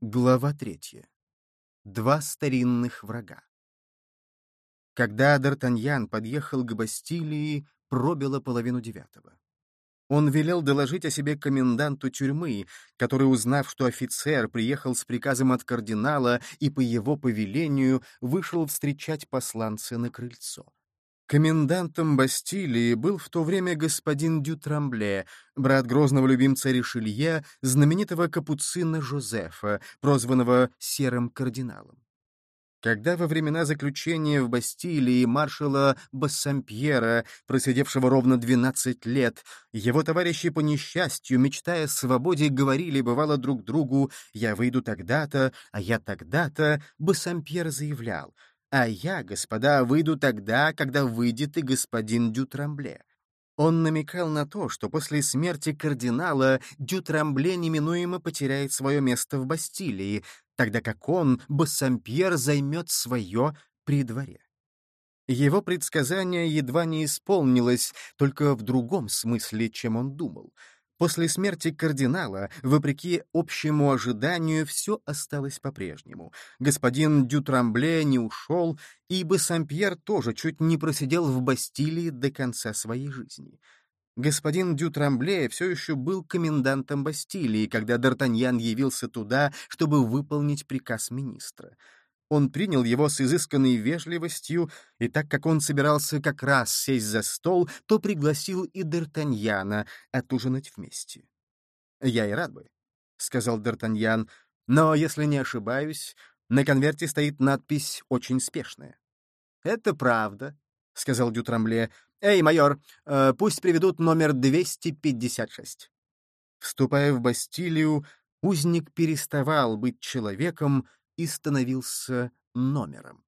Глава третья. Два старинных врага. Когда Д'Артаньян подъехал к Бастилии, пробило половину девятого. Он велел доложить о себе коменданту тюрьмы, который, узнав, что офицер приехал с приказом от кардинала и по его повелению вышел встречать посланца на крыльцо. Комендантом Бастилии был в то время господин Дютрамбле, брат грозного любимца Ришелье, знаменитого капуцина Жозефа, прозванного Серым кардиналом. Когда во времена заключения в Бастилии маршала Бассампьера, просидевшего ровно 12 лет, его товарищи по несчастью, мечтая о свободе, говорили, бывало, друг другу «я выйду тогда-то, а я тогда-то», Бассампьер заявлял «а я, господа, выйду тогда, когда выйдет и господин Дютрамбле». Он намекал на то, что после смерти кардинала Дютрамбле неминуемо потеряет свое место в Бастилии, тогда как он, Бассампьер, займет свое при дворе. Его предсказание едва не исполнилось, только в другом смысле, чем он думал. После смерти кардинала, вопреки общему ожиданию, все осталось по-прежнему. Господин Дютрамбле не ушел, и Бассампьер тоже чуть не просидел в Бастилии до конца своей жизни. Господин Дютрамбле все еще был комендантом Бастилии, когда Д'Артаньян явился туда, чтобы выполнить приказ министра. Он принял его с изысканной вежливостью, и так как он собирался как раз сесть за стол, то пригласил и Д'Артаньяна отужинать вместе. «Я и рад бы», — сказал Д'Артаньян, — «но, если не ошибаюсь, на конверте стоит надпись «Очень спешная». «Это правда», — сказал Дютрамбле. «Эй, майор, э, пусть приведут номер 256». Вступая в Бастилию, узник переставал быть человеком и становился номером.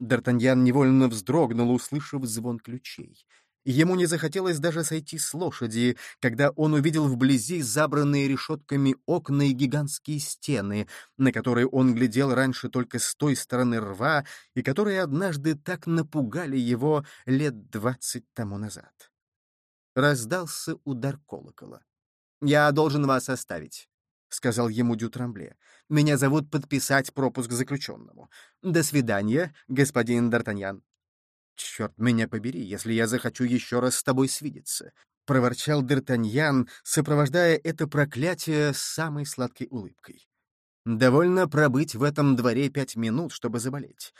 Д'Артаньян невольно вздрогнул, услышав звон ключей. Ему не захотелось даже сойти с лошади, когда он увидел вблизи забранные решетками окна и гигантские стены, на которые он глядел раньше только с той стороны рва, и которые однажды так напугали его лет двадцать тому назад. Раздался удар колокола. «Я должен вас оставить», — сказал ему Дютрамбле. «Меня зовут подписать пропуск заключенному. До свидания, господин Д'Артаньян». «Черт меня побери, если я захочу еще раз с тобой свидеться», — проворчал Д'Артаньян, сопровождая это проклятие самой сладкой улыбкой. «Довольно пробыть в этом дворе пять минут, чтобы заболеть.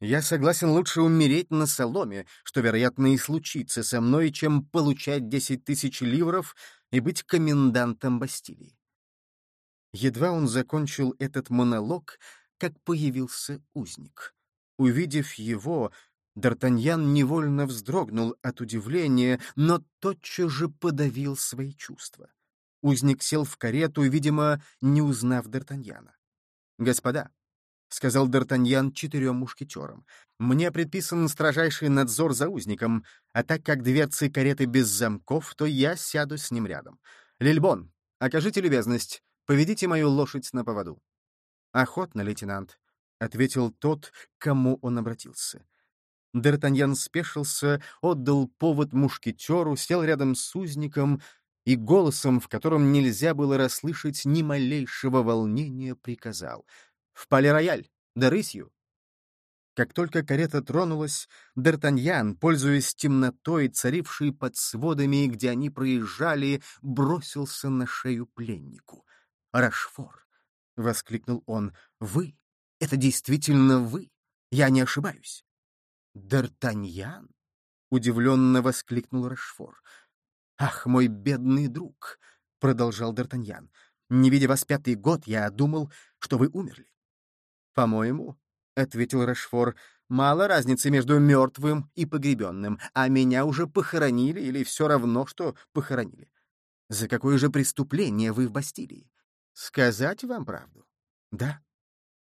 Я согласен лучше умереть на соломе, что, вероятно, и случится со мной, чем получать десять тысяч ливров и быть комендантом Бастилии». Едва он закончил этот монолог, как появился узник. Увидев его, Д'Артаньян невольно вздрогнул от удивления, но тотчас же подавил свои чувства. Узник сел в карету, видимо, не узнав Д'Артаньяна. «Господа», — сказал Д'Артаньян четырем мушкетерам, — «мне предписан строжайший надзор за узником, а так как дверцы кареты без замков, то я сяду с ним рядом. Лильбон, окажите любезность, поведите мою лошадь на поводу». «Охотно, лейтенант», — ответил тот, к кому он обратился. Д'Артаньян спешился, отдал повод мушкетеру, сел рядом с узником и голосом, в котором нельзя было расслышать ни малейшего волнения, приказал «В пале-рояль, да рысью!» Как только карета тронулась, Д'Артаньян, пользуясь темнотой, царившей под сводами, где они проезжали, бросился на шею пленнику. «Рашфор!» — воскликнул он. «Вы? Это действительно вы? Я не ошибаюсь?» «Д'Артаньян?» — удивленно воскликнул Рашфор. «Ах, мой бедный друг!» — продолжал Д'Артаньян. «Не видя вас пятый год, я думал, что вы умерли». «По-моему», — ответил Рашфор, — «мало разницы между мертвым и погребенным, а меня уже похоронили или все равно, что похоронили. За какое же преступление вы в Бастилии? Сказать вам правду? Да.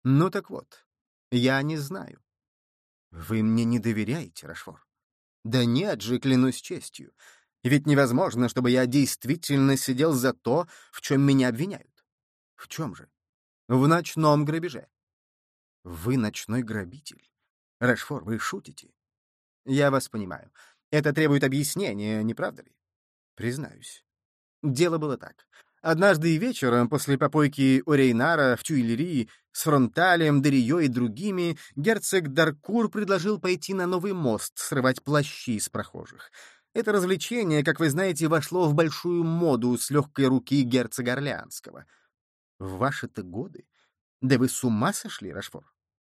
Ну так вот, я не знаю. «Вы мне не доверяете, Рашфор?» «Да нет же, клянусь честью. Ведь невозможно, чтобы я действительно сидел за то, в чем меня обвиняют». «В чем же?» «В ночном грабеже». «Вы ночной грабитель? Рашфор, вы шутите?» Я вас понимаю. Это требует объяснения, не правда ли? Признаюсь. Дело было так. Однажды вечером, после попойки у Рейнара в Тюильри с Фронталем, Дерио и другими, герцог Даркур предложил пойти на новый мост, срывать плащи с прохожих. Это развлечение, как вы знаете, вошло в большую моду с легкой руки герцога Орлеанского. В ваши-то годы? Да вы с ума сошли, Рашфор?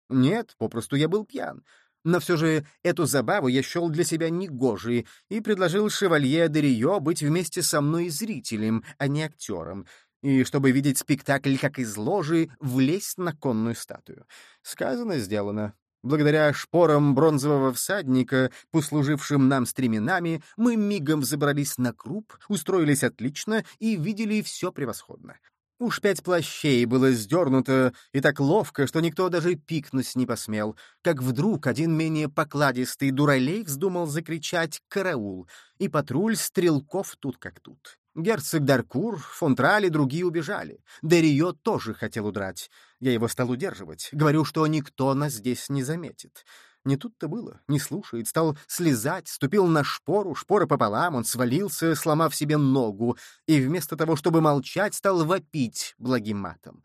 Нет, попросту я был пьян. Но все же эту забаву я счел для себя негожей и предложил шевалье Дерио быть вместе со мной зрителем, а не актером, и, чтобы видеть спектакль как из ложи, влезть на конную статую. Сказано, сделано. Благодаря шпорам бронзового всадника, послужившим нам стременами, мы мигом забрались на круп, устроились отлично и видели все превосходно. Уж пять плащей было сдернуто, и так ловко, что никто даже пикнуть не посмел, как вдруг один менее покладистый дуралей вздумал закричать «караул», и патруль стрелков тут как тут. Герцог Даркур, Фонтраль и другие убежали. Дерио тоже хотел удрать. Я его стал удерживать. Говорю, что никто нас здесь не заметит. Не тут-то было, не слушает, стал слезать, ступил на шпору, шпора пополам, он свалился, сломав себе ногу, и вместо того, чтобы молчать, стал вопить благим матом.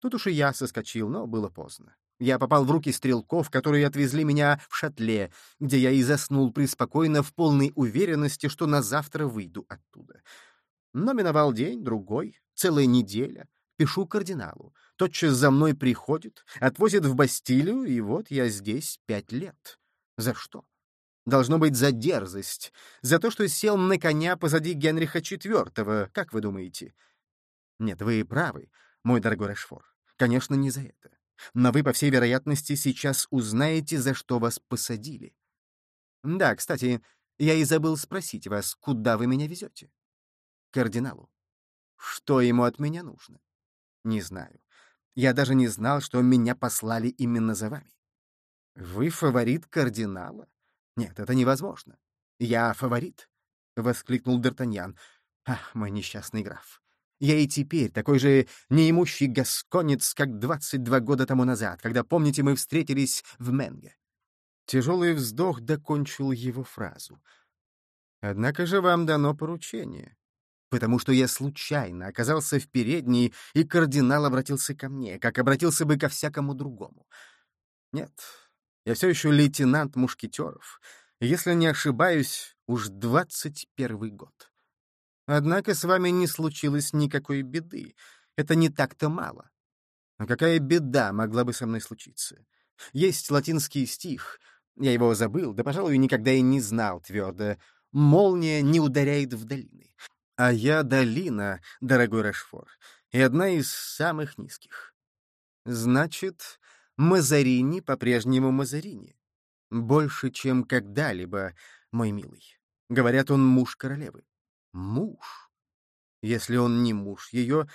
Тут уж и я соскочил, но было поздно. Я попал в руки стрелков, которые отвезли меня в шатле, где я и заснул преспокойно в полной уверенности, что на завтра выйду оттуда. Но миновал день, другой, целая неделя. Пишу кардиналу. Тотчас за мной приходит, отвозит в Бастилию, и вот я здесь пять лет. За что? Должно быть за дерзость, за то, что сел на коня позади Генриха IV, как вы думаете? Нет, вы правы, мой дорогой Решфор. Конечно, не за это. Но вы, по всей вероятности, сейчас узнаете, за что вас посадили. Да, кстати, я и забыл спросить вас, куда вы меня везете? Кардиналу. Что ему от меня нужно? Не знаю. Я даже не знал, что меня послали именно за вами. Вы фаворит кардинала? Нет, это невозможно. Я фаворит, — воскликнул Д'Артаньян. Ах, мой несчастный граф. Я и теперь такой же неимущий гасконец, как двадцать два года тому назад, когда, помните, мы встретились в Менге. Тяжелый вздох докончил его фразу. Однако же вам дано поручение потому что я случайно оказался в передней, и кардинал обратился ко мне, как обратился бы ко всякому другому. Нет, я все еще лейтенант мушкетеров, если не ошибаюсь, уж двадцать первый год. Однако с вами не случилось никакой беды. Это не так-то мало. А какая беда могла бы со мной случиться? Есть латинский стих, я его забыл, да, пожалуй, никогда и не знал твердо. «Молния не ударяет в долины». А я долина, дорогой Рашфор, и одна из самых низких. Значит, Мазарини по-прежнему Мазарини. Больше, чем когда-либо, мой милый. Говорят, он муж королевы. Муж? Если он не муж ее,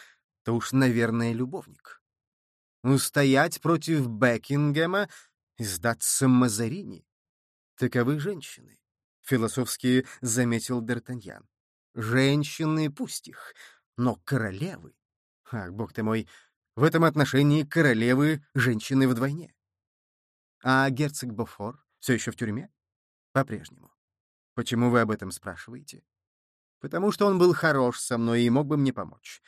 то уж, наверное, любовник. Устоять против Бекингема и сдаться Мазарини. Таковы женщины, — философски заметил Д'Артаньян. Женщины пусть их, но королевы... Ах, бог ты мой, в этом отношении королевы — женщины вдвойне. А герцог Бофор все еще в тюрьме? По-прежнему. Почему вы об этом спрашиваете? Потому что он был хорош со мной и мог бы мне помочь.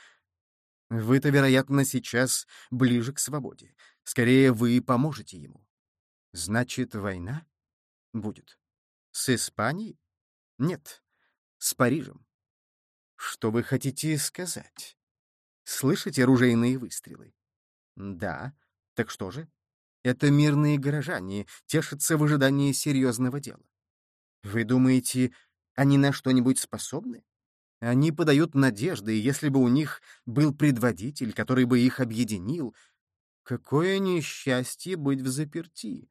Вы-то, вероятно, сейчас ближе к свободе. Скорее, вы поможете ему. Значит, война? Будет. С Испанией? Нет. С Парижем. Что вы хотите сказать? Слышите оружейные выстрелы? Да. Так что же? Это мирные горожане тешатся в ожидании серьезного дела. Вы думаете, они на что-нибудь способны? Они подают надежды, если бы у них был предводитель, который бы их объединил, какое несчастье быть в заперти.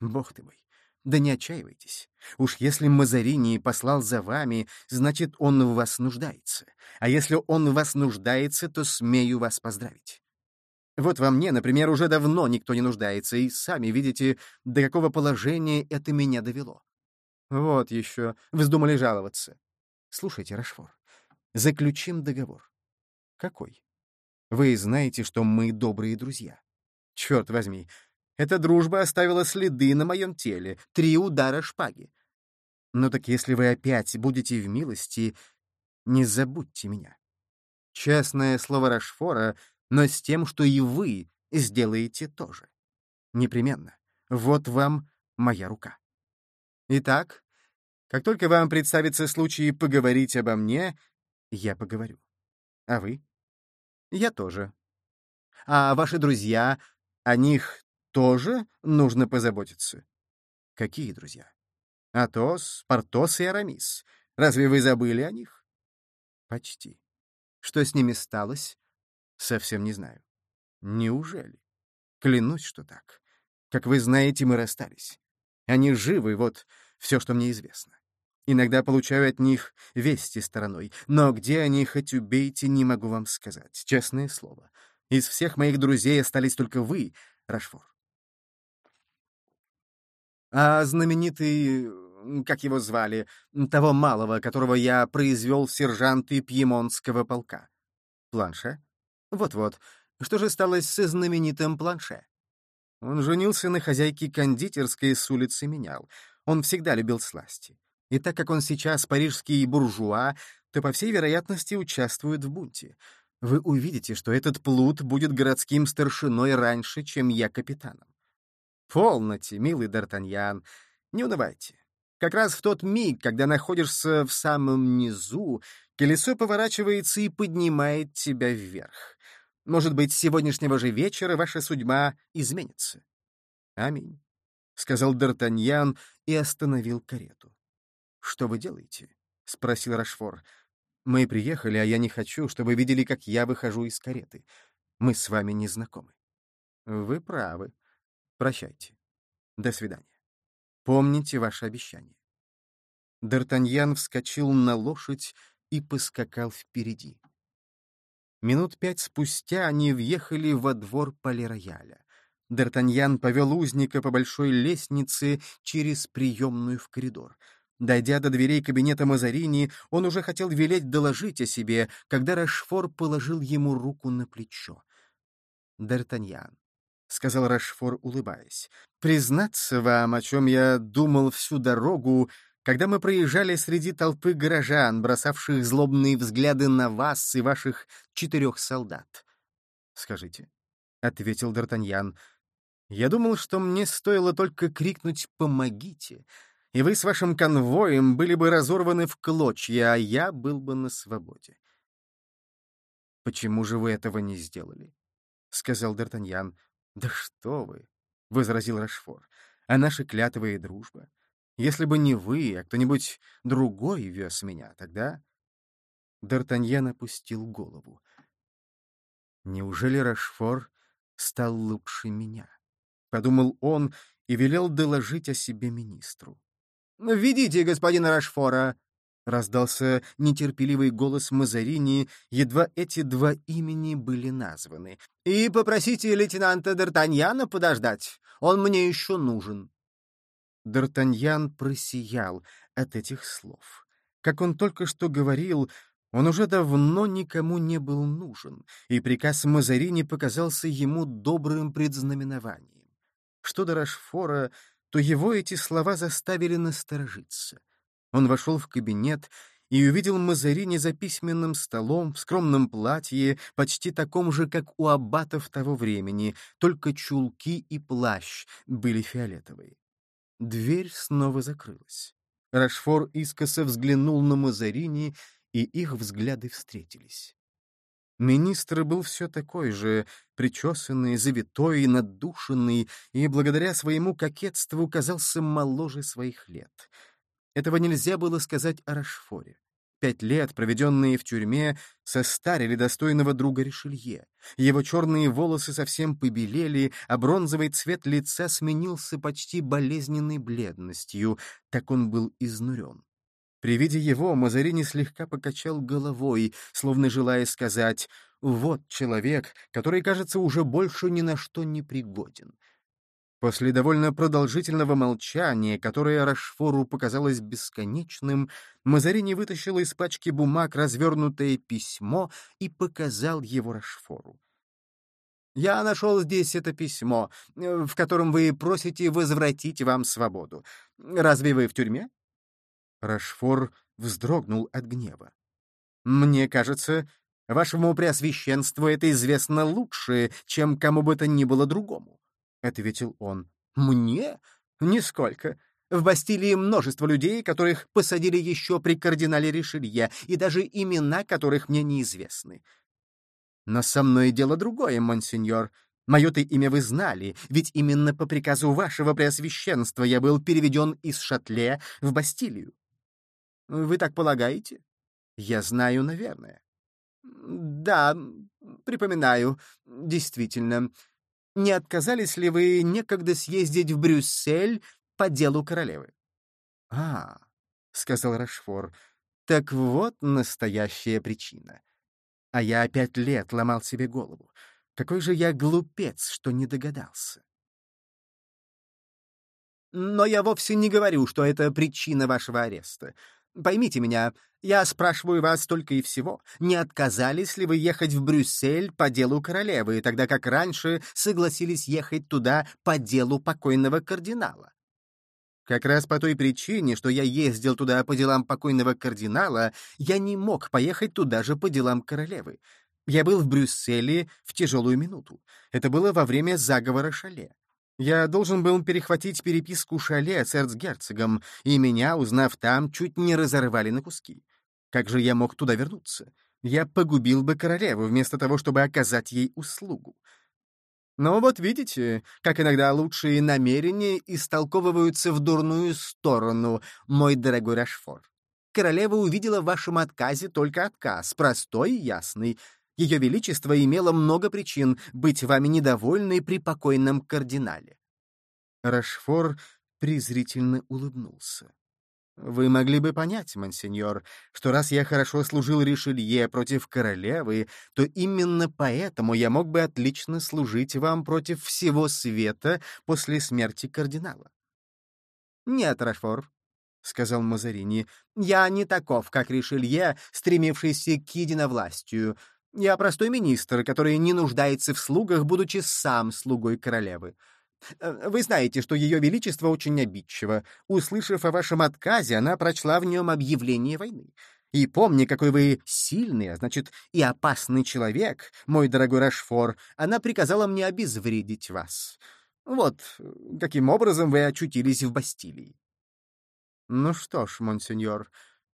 Бог ты мой, да не отчаивайтесь. Уж если Мазарини послал за вами, значит, он в вас нуждается. А если он в вас нуждается, то смею вас поздравить. Вот во мне, например, уже давно никто не нуждается, и сами видите, до какого положения это меня довело. Вот еще, вздумали жаловаться. Слушайте, Рашфор, заключим договор. Какой? Вы знаете, что мы добрые друзья. Черт возьми, Эта дружба оставила следы на моем теле, три удара шпаги. Но так если вы опять будете в милости, не забудьте меня. Честное слово Рашфора, но с тем, что и вы сделаете тоже. Непременно. Вот вам моя рука. Итак, как только вам представится случай поговорить обо мне, я поговорю. А вы? Я тоже. А ваши друзья, о них тоже нужно позаботиться. Какие друзья? Атос, Портос и Арамис. Разве вы забыли о них? Почти. Что с ними сталось? Совсем не знаю. Неужели? Клянусь, что так. Как вы знаете, мы расстались. Они живы, вот все, что мне известно. Иногда получаю от них вести стороной, но где они, хоть убейте, не могу вам сказать, честное слово. Из всех моих друзей остались только вы, Рашфор. А знаменитый, как его звали, того малого, которого я произвел в сержанты Пьемонтского полка? Планше? Вот-вот. Что же стало со знаменитым Планше? Он женился на хозяйке кондитерской с улицы Менял. Он всегда любил сласти. И так как он сейчас парижский буржуа, то, по всей вероятности, участвует в бунте. Вы увидите, что этот плут будет городским старшиной раньше, чем я капитаном. Полноте, милый Д'Артаньян, не унывайте. Как раз в тот миг, когда находишься в самом низу, колесо поворачивается и поднимает тебя вверх. Может быть, с сегодняшнего же вечера ваша судьба изменится. Аминь, — сказал Д'Артаньян и остановил карету. «Что вы делаете?» — спросил Рашфор. «Мы приехали, а я не хочу, чтобы видели, как я выхожу из кареты. Мы с вами не знакомы». «Вы правы. Прощайте. До свидания. Помните ваше обещание». Д'Артаньян вскочил на лошадь и поскакал впереди. Минут пять спустя они въехали во двор Пале-Рояля. Д'Артаньян повел узника по большой лестнице через приемную в коридор. Дойдя до дверей кабинета Мазарини, он уже хотел велеть доложить о себе, когда Рашфор положил ему руку на плечо. «Д'Артаньян», — сказал Рашфор, улыбаясь, — «признаться вам, о чем я думал всю дорогу, когда мы проезжали среди толпы горожан, бросавших злобные взгляды на вас и ваших четырех солдат». «Скажите», — ответил Д'Артаньян, — «я думал, что мне стоило только крикнуть «помогите», и вы с вашим конвоем были бы разорваны в клочья, а я был бы на свободе. «Почему же вы этого не сделали?» — сказал Д'Артаньян. «Да что вы!» — возразил Рашфор. «А наши клятвы и дружба? Если бы не вы, а кто-нибудь другой вез меня, тогда...» Д'Артаньян опустил голову. «Неужели Рашфор стал лучше меня?» — подумал он и велел доложить о себе министру. «Введите господина Рашфора!» — раздался нетерпеливый голос Мазарини, едва эти два имени были названы. «И попросите лейтенанта Д'Артаньяна подождать. Он мне еще нужен». Д'Артаньян просиял от этих слов. Как он только что говорил, он уже давно никому не был нужен, и приказ Мазарини показался ему добрым предзнаменованием. Что до Рашфора, то его эти слова заставили насторожиться. Он вошел в кабинет и увидел Мазарини за письменным столом в скромном платье, почти таком же, как у аббатов того времени, только чулки и плащ были фиолетовые. Дверь снова закрылась. Рашфор искоса взглянул на Мазарини, и их взгляды встретились. Министр был все такой же, причесанный, завитой, надушенный, и благодаря своему кокетству казался моложе своих лет. Этого нельзя было сказать о Рашфоре. Пять лет, проведенные в тюрьме, состарили достойного друга Ришелье. Его черные волосы совсем побелели, а бронзовый цвет лица сменился почти болезненной бледностью, так он был изнурен. При виде его Мазарини слегка покачал головой, словно желая сказать «Вот человек, который, кажется, уже больше ни на что не пригоден». После довольно продолжительного молчания, которое Рашфору показалось бесконечным, Мазарини вытащил из пачки бумаг развернутое письмо и показал его Рашфору. Я нашел здесь это письмо, э, в котором вы просите возвратить вам свободу. Разве вы в тюрьме?» Рашфор вздрогнул от гнева. «Мне кажется, вашему преосвященству это известно лучше, чем кому бы то ни было другому», — ответил он. «Мне? Нисколько. В Бастилии множество людей, которых посадили еще при кардинале Ришелье, и даже имена которых мне неизвестны. Но со мной дело другое, монсеньор. Мое-то имя вы знали, ведь именно по приказу вашего преосвященства я был переведен из Шатле в Бастилию. Вы так полагаете? Я знаю, наверное. Да, припоминаю. Действительно. Не отказались ли вы некогда съездить в Брюссель по делу королевы? — А, — сказал Рашфор, — так вот настоящая причина. А я пять лет ломал себе голову. Какой же я глупец, что не догадался. Но я вовсе не говорю, что это причина вашего ареста. Поймите меня, я спрашиваю вас только и всего, не отказались ли вы ехать в Брюссель по делу королевы, тогда как раньше согласились ехать туда по делу покойного кардинала? Как раз по той причине, что я ездил туда по делам покойного кардинала, я не мог поехать туда же по делам королевы. Я был в Брюсселе в тяжелую минуту. Это было во время заговора Шале. Я должен был перехватить переписку Шале с эрцгерцогом, и меня, узнав там, чуть не разорвали на куски. Как же я мог туда вернуться? Я погубил бы королеву, вместо того, чтобы оказать ей услугу. Но вот видите, как иногда лучшие намерения истолковываются в дурную сторону, мой дорогой Рашфор. Королева увидела в вашем отказе только отказ, простой и ясный. Ее Величество имело много причин быть вами недовольной при покойном кардинале. Рашфор презрительно улыбнулся. Вы могли бы понять, монсеньор, что раз я хорошо служил Ришелье против королевы, то именно поэтому я мог бы отлично служить вам против всего света после смерти кардинала. «Нет, Рашфор», — сказал Мазарини, — «я не таков, как Ришелье, стремившийся к единовластию. Я простой министр, который не нуждается в слугах, будучи сам слугой королевы. Э, вы знаете, что Ее Величество очень обидчиво. Услышав о вашем отказе, она прочла в нем объявление войны. И помни, какой вы сильный, а значит, и опасный человек, мой дорогой Рашфор, она приказала мне обезвредить вас. Вот каким образом вы очутились в Бастилии. — Ну что ж, монсеньор,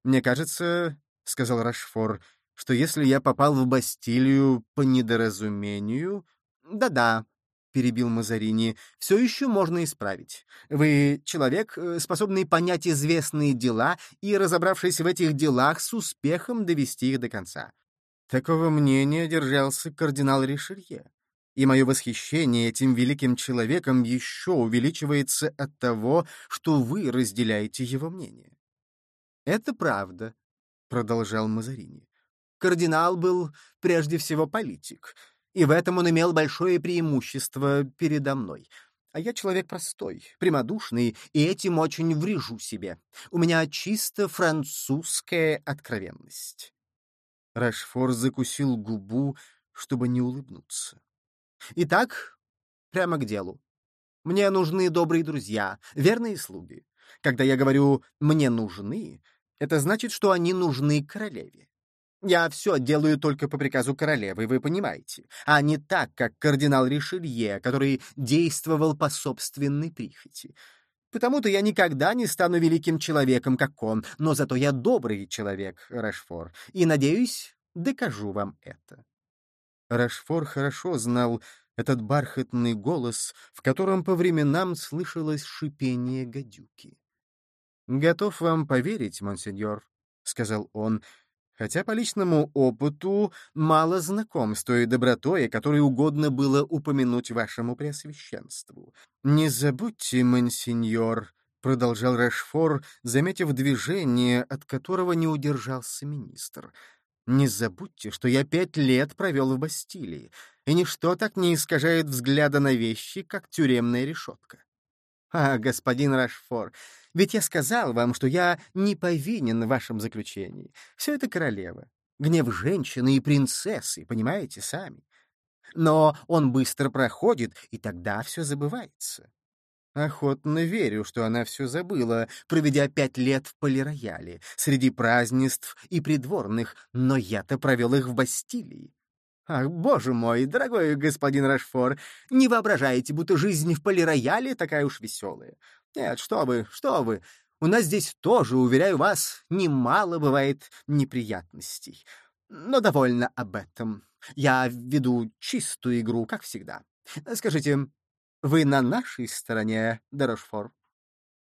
мне кажется, — сказал Рашфор, — что если я попал в Бастилию по недоразумению... Да-да, — перебил Мазарини, — все еще можно исправить. Вы человек, э, способный понять известные дела и, разобравшись в этих делах, с успехом довести их до конца. Такого мнения держался кардинал Ришелье. И мое восхищение этим великим человеком еще увеличивается от того, что вы разделяете его мнение. «Это правда», — продолжал Мазарини. «Кардинал был прежде всего политик, и в этом он имел большое преимущество передо мной. А я человек простой, прямодушный, и этим очень врежу себе. У меня чисто французская откровенность. Рашфор закусил губу, чтобы не улыбнуться. Итак, прямо к делу. Мне нужны добрые друзья, верные слуги. Когда я говорю «мне нужны», это значит, что они нужны королеве. Я все делаю только по приказу королевы, вы понимаете, а не так, как кардинал Ришелье, который действовал по собственной прихоти. Потому-то я никогда не стану великим человеком, как он, но зато я добрый человек, Рашфор, и, надеюсь, докажу вам это. Рашфор хорошо знал этот бархатный голос, в котором по временам слышалось шипение гадюки. «Готов вам поверить, монсеньор», — сказал он, хотя по личному опыту мало знаком с той добротой, которой угодно было упомянуть вашему преосвященству. «Не забудьте, мансиньор», — продолжал Рашфор, заметив движение, от которого не удержался министр. «Не забудьте, что я пять лет провел в Бастилии, и ничто так не искажает взгляда на вещи, как тюремная решетка». «А, господин Рашфор, ведь я сказал вам, что я не повинен в вашем заключении. Все это королева. Гнев женщины и принцессы, понимаете, сами. Но он быстро проходит, и тогда все забывается. Охотно верю, что она все забыла, проведя пять лет в полирояле, среди празднеств и придворных, но я-то провел их в Бастилии. Ах, боже мой, дорогой господин Рашфор, не воображайте, будто жизнь в полирояле такая уж веселая. Нет, что вы, что вы, у нас здесь тоже, уверяю вас, немало бывает неприятностей. Но довольно об этом. Я веду чистую игру, как всегда. Скажите, вы на нашей стороне, Дерошфор?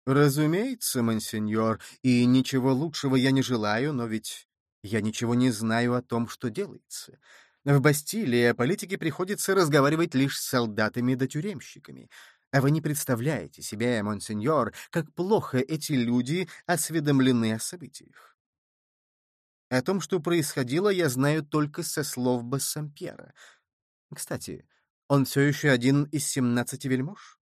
Разумеется, мансеньор, и ничего лучшего я не желаю, но ведь я ничего не знаю о том, что делается. В Бастилии о политике приходится разговаривать лишь с солдатами да тюремщиками. А вы не представляете себе, монсеньор, как плохо эти люди осведомлены о событиях. О том, что происходило, я знаю только со слов Бассампьера. Кстати, он все еще один из семнадцати вельмож?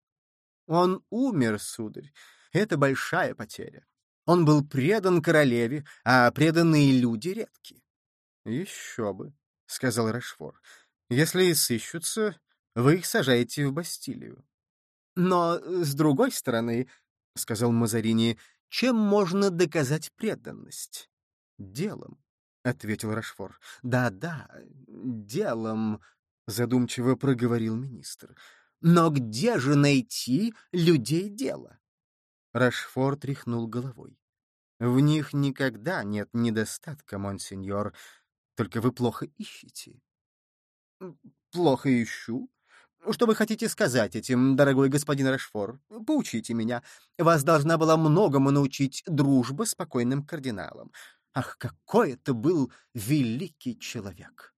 Он умер, сударь. Это большая потеря. Он был предан королеве, а преданные люди редки. — Еще бы, — сказал Рашфор. — Если и сыщутся, вы их сажаете в Бастилию. — Но, с другой стороны, — сказал Мазарини, — чем можно доказать преданность? — Делом, — ответил Рашфор. Да, — Да-да, делом, — задумчиво проговорил министр. «Но где же найти людей дела?» Рашфор тряхнул головой. «В них никогда нет недостатка, монсеньор, только вы плохо ищете». «Плохо ищу? Что вы хотите сказать этим, дорогой господин Рашфор? Поучите меня. Вас должна была многому научить дружба с покойным кардиналом. Ах, какой это был великий человек!»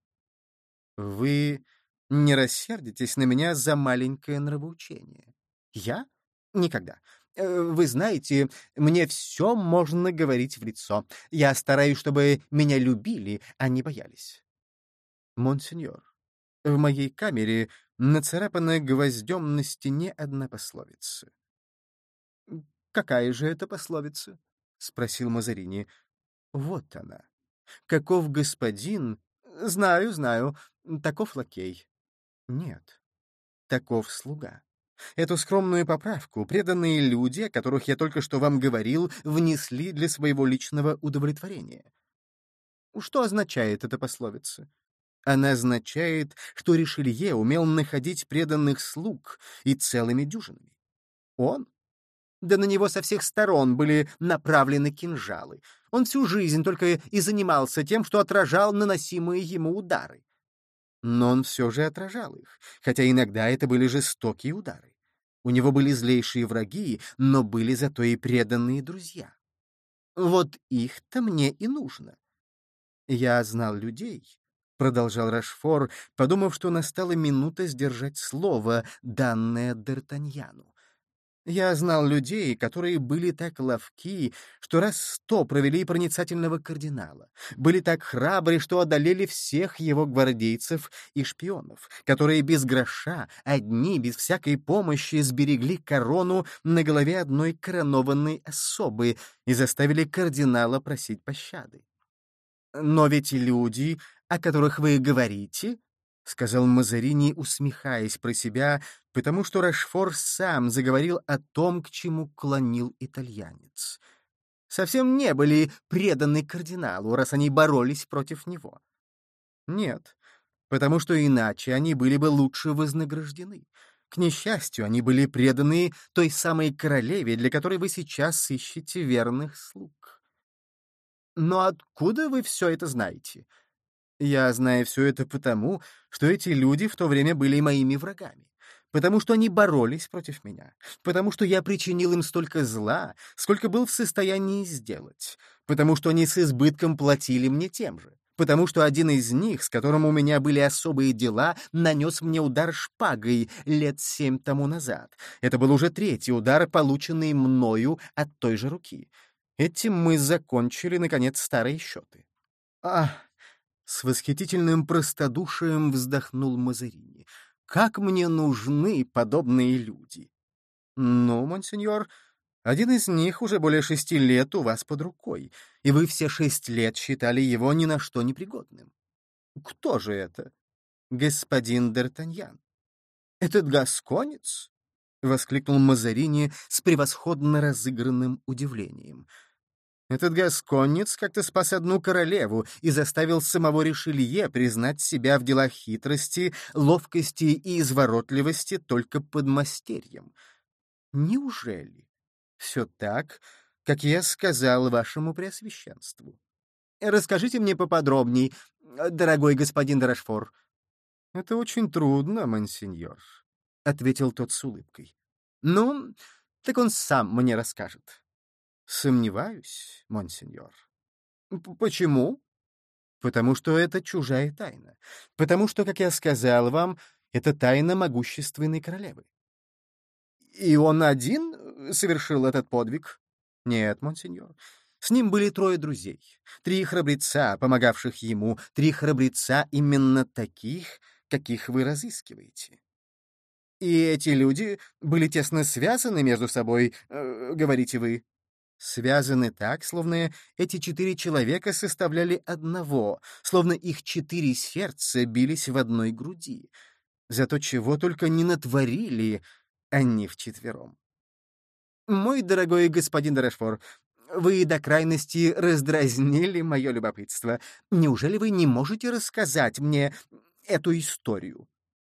«Вы не рассердитесь на меня за маленькое нравоучение. Я? Никогда. Э, вы знаете, мне все можно говорить в лицо. Я стараюсь, чтобы меня любили, а не боялись. Монсеньор, в моей камере нацарапана гвоздем на стене одна пословица. «Какая же это пословица?» — спросил Мазарини. «Вот она. Каков господин...» «Знаю, знаю. Таков лакей. Нет. Таков слуга. Эту скромную поправку преданные люди, о которых я только что вам говорил, внесли для своего личного удовлетворения. Что означает эта пословица? Она означает, что Ришелье умел находить преданных слуг и целыми дюжинами. Он? Да на него со всех сторон были направлены кинжалы. Он всю жизнь только и занимался тем, что отражал наносимые ему удары но он все же отражал их, хотя иногда это были жестокие удары. У него были злейшие враги, но были зато и преданные друзья. Вот их-то мне и нужно. Я знал людей, — продолжал Рашфор, подумав, что настала минута сдержать слово, данное Д'Артаньяну. Я знал людей, которые были так ловки, что раз сто провели проницательного кардинала, были так храбры, что одолели всех его гвардейцев и шпионов, которые без гроша, одни, без всякой помощи, сберегли корону на голове одной коронованной особы и заставили кардинала просить пощады. Но ведь люди, о которых вы говорите, — сказал Мазарини, усмехаясь про себя, потому что Рашфор сам заговорил о том, к чему клонил итальянец. Совсем не были преданы кардиналу, раз они боролись против него. Нет, потому что иначе они были бы лучше вознаграждены. К несчастью, они были преданы той самой королеве, для которой вы сейчас ищете верных слуг. Но откуда вы все это знаете? Я знаю все это потому, что эти люди в то время были моими врагами, потому что они боролись против меня, потому что я причинил им столько зла, сколько был в состоянии сделать, потому что они с избытком платили мне тем же, потому что один из них, с которым у меня были особые дела, нанес мне удар шпагой лет семь тому назад. Это был уже третий удар, полученный мною от той же руки. Этим мы закончили, наконец, старые счеты. Ах! С восхитительным простодушием вздохнул Мазарини. «Как мне нужны подобные люди!» «Ну, монсеньор, один из них уже более шести лет у вас под рукой, и вы все шесть лет считали его ни на что непригодным. Кто же это?» господин Д'Артаньян. «Этот гасконец?» — воскликнул Мазарини с превосходно разыгранным удивлением. «Этот гасконец как-то спас одну королеву и заставил самого Ришелье признать себя в делах хитрости, ловкости и изворотливости только под мастерьем. Неужели? Все так, как я сказал вашему преосвященству. Расскажите мне поподробней, дорогой господин Драшфор». «Это очень трудно, мансиньор», — ответил тот с улыбкой. «Ну, так он сам мне расскажет». «Сомневаюсь, монсеньор». «Почему?» «Потому что это чужая тайна. Потому что, как я сказал вам, это тайна могущественной королевы». «И он один совершил этот подвиг?» «Нет, монсеньор. С ним были трое друзей. Три храбреца, помогавших ему, три храбреца именно таких, каких вы разыскиваете. И эти люди были тесно связаны между собой, э, говорите вы. Связаны так, словно эти четыре человека составляли одного, словно их четыре сердца бились в одной груди. Зато чего только не натворили они вчетвером. Мой дорогой господин Дэшфор, вы до крайности раздразнили мое любопытство. Неужели вы не можете рассказать мне эту историю?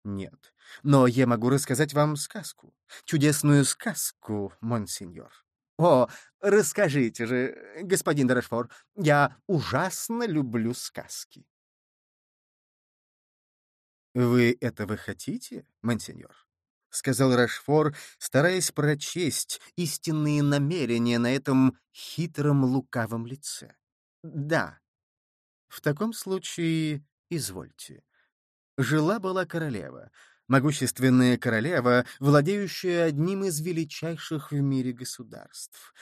Нет. Но я могу рассказать вам сказку. Чудесную сказку, монсеньор. О, расскажите же, господин Дрешфор. Я ужасно люблю сказки. Вы этого хотите, монсеньор? — сказал Рашфор, стараясь прочесть истинные намерения на этом хитром лукавом лице. «Да. В таком случае извольте. Жила-была королева, могущественная королева, владеющая одним из величайших в мире государств.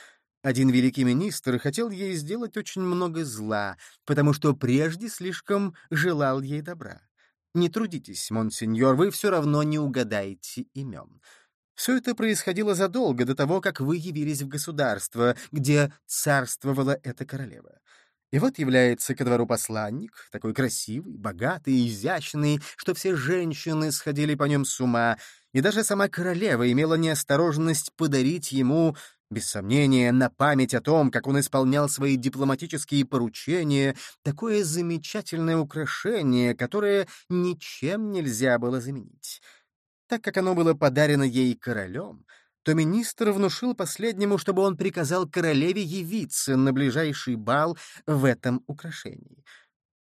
Один великий министр хотел ей сделать очень много зла, потому что прежде слишком желал ей добра. Не трудитесь, монсеньор, вы все равно не угадаете имен. Все это происходило задолго до того, как вы явились в государство, где царствовала эта королева. И вот является ко двору посланник, такой красивый, богатый, изящный, что все женщины сходили по нем с ума, и даже сама королева имела неосторожность подарить ему, без сомнения, на память о том, как он исполнял свои дипломатические поручения, такое замечательное украшение, которое ничем нельзя было заменить. Так как оно было подарено ей королем, то министр внушил последнему, чтобы он приказал королеве явиться на ближайший бал в этом украшении.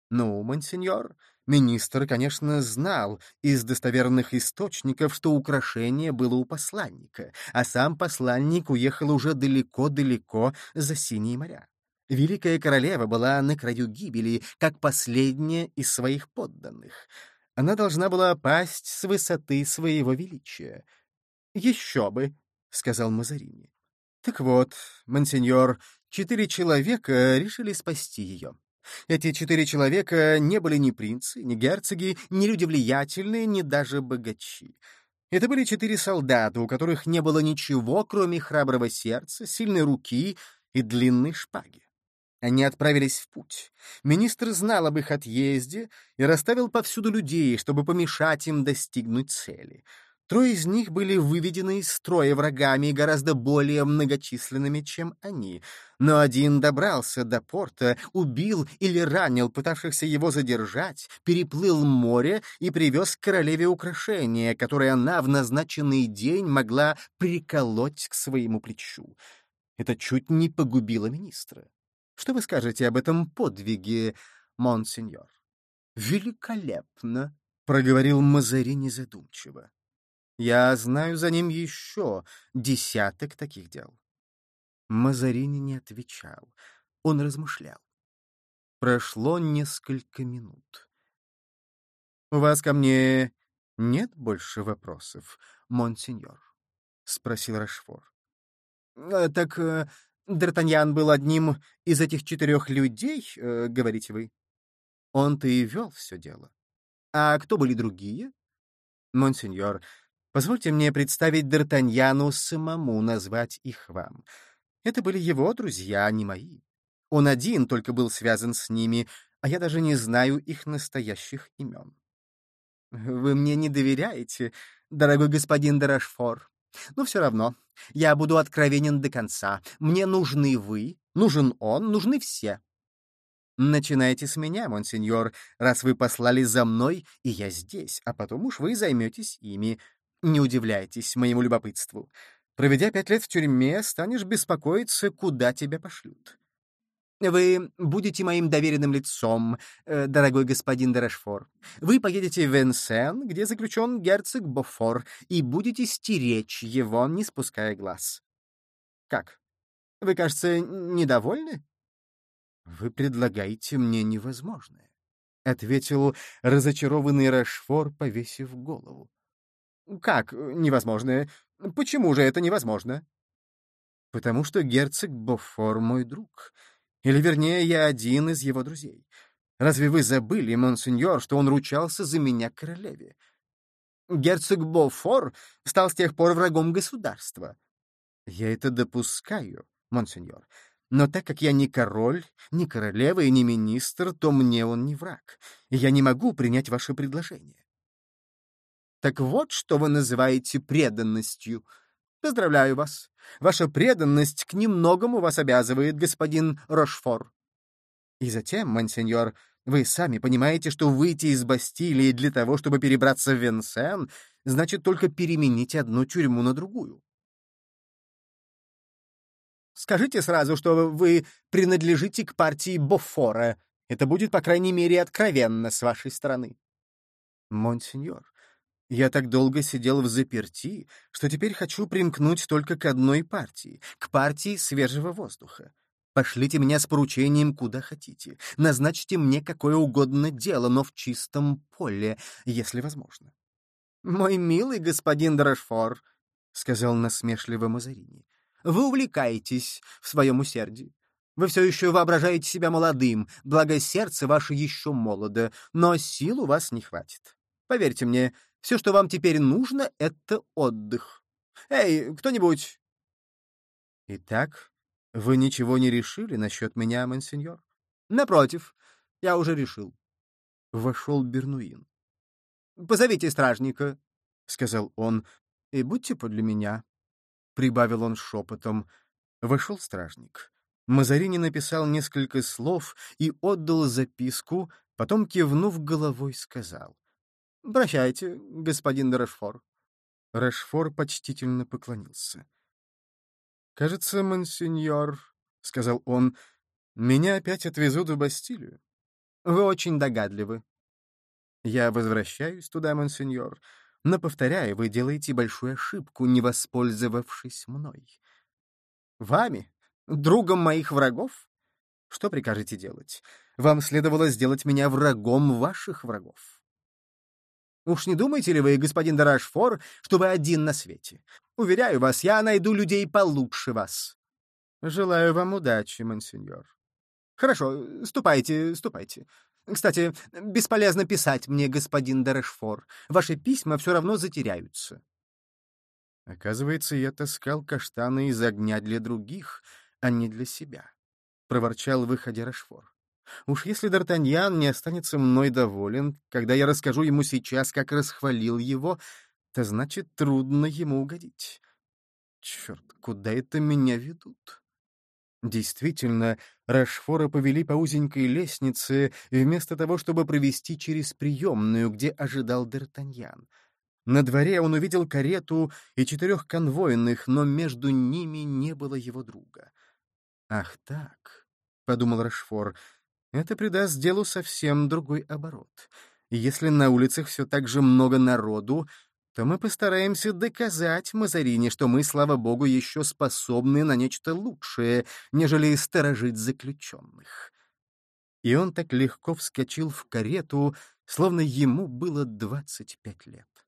Ну, монсеньор, министр, конечно, знал из достоверных источников, что украшение было у посланника, а сам посланник уехал уже далеко-далеко за Синие моря. Великая королева была на краю гибели, как последняя из своих подданных. Она должна была пасть с высоты своего величия. Еще бы, — сказал Мазарини. Так вот, монсеньор, четыре человека решили спасти ее. Эти четыре человека не были ни принцы, ни герцоги, ни люди влиятельные, ни даже богачи. Это были четыре солдата, у которых не было ничего, кроме храброго сердца, сильной руки и длинной шпаги. Они отправились в путь. Министр знал об их отъезде и расставил повсюду людей, чтобы помешать им достигнуть цели — Трое из них были выведены из строя врагами гораздо более многочисленными, чем они, но один добрался до порта, убил или ранил пытавшихся его задержать, переплыл море и привез королеве украшение, которое она в назначенный день могла приколоть к своему плечу. Это чуть не погубило министра. Что вы скажете об этом подвиге, монсеньор? «Великолепно!» — проговорил Мазарини задумчиво. Я знаю за ним еще десяток таких дел. Мазарини не отвечал. Он размышлял. Прошло несколько минут. «У вас ко мне нет больше вопросов, монсеньор?» — спросил Рашфор. «Э, «Так э, Д'Артаньян был одним из этих четырех людей, э, говорите вы?» «Он-то и вел все дело. А кто были другие?» «Монсеньор, Позвольте мне представить Д'Артаньяну самому назвать их вам. Это были его друзья, а не мои. Он один только был связан с ними, а я даже не знаю их настоящих имен. Вы мне не доверяете, дорогой господин Дарашфор. Но все равно, я буду откровенен до конца. Мне нужны вы, нужен он, нужны все. Начинайте с меня, монсеньор, раз вы послали за мной, и я здесь, а потом уж вы займетесь ими. Не удивляйтесь моему любопытству. Проведя пять лет в тюрьме, станешь беспокоиться, куда тебя пошлют. Вы будете моим доверенным лицом, э, дорогой господин Дерешфор. Вы поедете в Венсен, где заключен герцог Бофор, и будете стеречь его, не спуская глаз. Как? Вы, кажется, недовольны? Вы предлагаете мне невозможное, — ответил разочарованный Рашфор, повесив голову. Как невозможное? Почему же это невозможно? Потому что герцог Бофор мой друг — или, вернее, я один из его друзей. Разве вы забыли, монсеньор, что он ручался за меня королеве? Герцог Бофор стал с тех пор врагом государства. Я это допускаю, монсеньор. Но так как я не король, не королева и не министр, то мне он не враг, и я не могу принять ваше предложение. Так вот, что вы называете преданностью — Поздравляю вас. Ваша преданность к немногому вас обязывает, господин Рошфор. И затем, монсеньор, вы сами понимаете, что выйти из Бастилии для того, чтобы перебраться в Венсен, значит только переменить одну тюрьму на другую. Скажите сразу, что вы принадлежите к партии Бофора. Это будет, по крайней мере, откровенно с вашей стороны. Монсеньор, я так долго сидел в заперти, что теперь хочу примкнуть только к одной партии, к партии свежего воздуха. Пошлите меня с поручением куда хотите. Назначьте мне какое угодно дело, но в чистом поле, если возможно. «Мой милый господин Драшфор», — сказал насмешливо Мазарини, — «вы увлекаетесь в своем усердии. Вы все еще воображаете себя молодым, благо сердце ваше еще молодо, но сил у вас не хватит. Поверьте мне, все, что вам теперь нужно, — это отдых. Эй, кто-нибудь!» «Итак, вы ничего не решили насчет меня, монсеньор?» «Напротив, я уже решил». Вошел Бернуин. «Позовите стражника», — сказал он, — «и будьте подле меня», — прибавил он шепотом. Вошел стражник. Мазарини написал несколько слов и отдал записку, потом, кивнув головой, сказал. «Прощайте, господин Рошфор». Рошфор почтительно поклонился. «Кажется, монсеньор», — сказал он, — «меня опять отвезут в Бастилию». «Вы очень догадливы». «Я возвращаюсь туда, монсеньор, но, повторяю, вы делаете большую ошибку, не воспользовавшись мной». «Вами? Другом моих врагов? Что прикажете делать? Вам следовало сделать меня врагом ваших врагов». Уж не думаете ли вы, господин Дарашфор, что вы один на свете? Уверяю вас, я найду людей получше вас. Желаю вам удачи, монсеньор. Хорошо, ступайте, ступайте. Кстати, бесполезно писать мне, господин Дарашфор. Ваши письма все равно затеряются. Оказывается, я таскал каштаны из огня для других, а не для себя, — проворчал, выходя Рашфор. Уж если Д'Артаньян не останется мной доволен, когда я расскажу ему сейчас, как расхвалил его, то значит, трудно ему угодить. Черт, куда это меня ведут? Действительно, Рашфора повели по узенькой лестнице, вместо того, чтобы провести через приемную, где ожидал Д'Артаньян. На дворе он увидел карету и четырех конвойных, но между ними не было его друга. «Ах так», — подумал Рашфор, — это придаст делу совсем другой оборот. Если на улицах все так же много народу, то мы постараемся доказать Мазарине, что мы, слава богу, еще способны на нечто лучшее, нежели сторожить заключенных. И он так легко вскочил в карету, словно ему было двадцать пять лет.